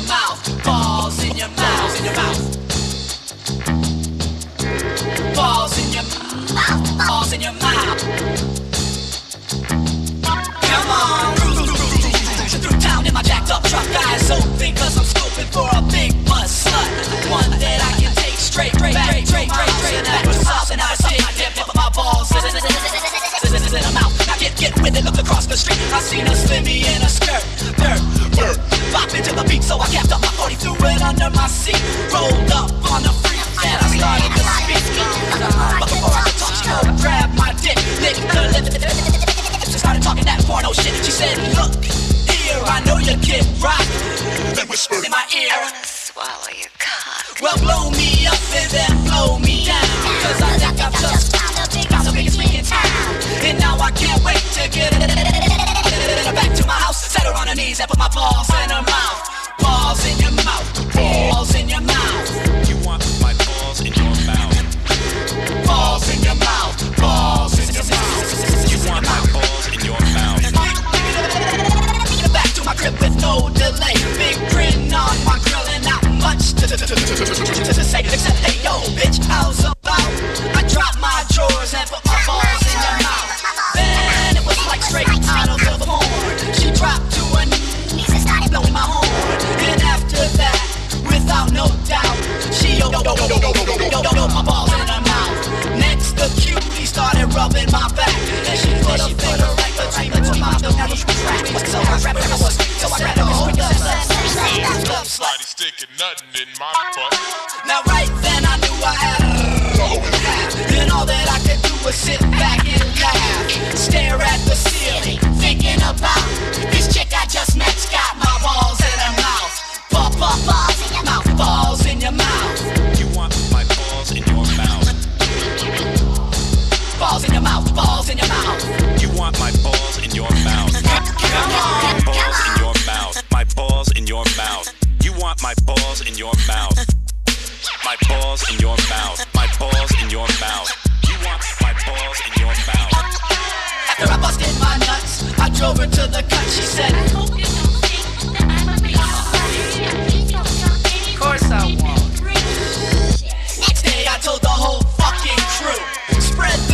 your mouth, balls in your mouth, in your mouth. Balls in your mouth, balls in your mouth. Come on, through town in my jacked up truck, eyes open, cause I'm scoping for a big bus slut. One that I can take straight, straight, straight, straight, straight, straight, back to south, and I stick, dip up my balls in her mouth. Now get, get with it, look across the street. I seen a slimmy in a skirt, dirt, dirt. Bop into the so I kept up my 40, threw it under my seat. Rolled up on the freak, and I started to speak. But before I could talk, she go grab my dick, lick the lip. She started talking that porno shit. She said, Look, here, I know you kid rock. Then whispered in my ear, Swallow your cock. Well, blow me up and then blow me down. Cause I think I've just found the biggest freak in town. And now I can't wait to get it back to my house. Set her on her knees and put my balls in in my back. That shit put a finger right between between my nose cracks. So I rap it was, so I rap it was. Love slutty sticking nothing in my butt. Now right then I knew. over to the cop. She said, I hope you don't think that I'm a big Of course I won't. Next day I told the whole fucking crew. Spread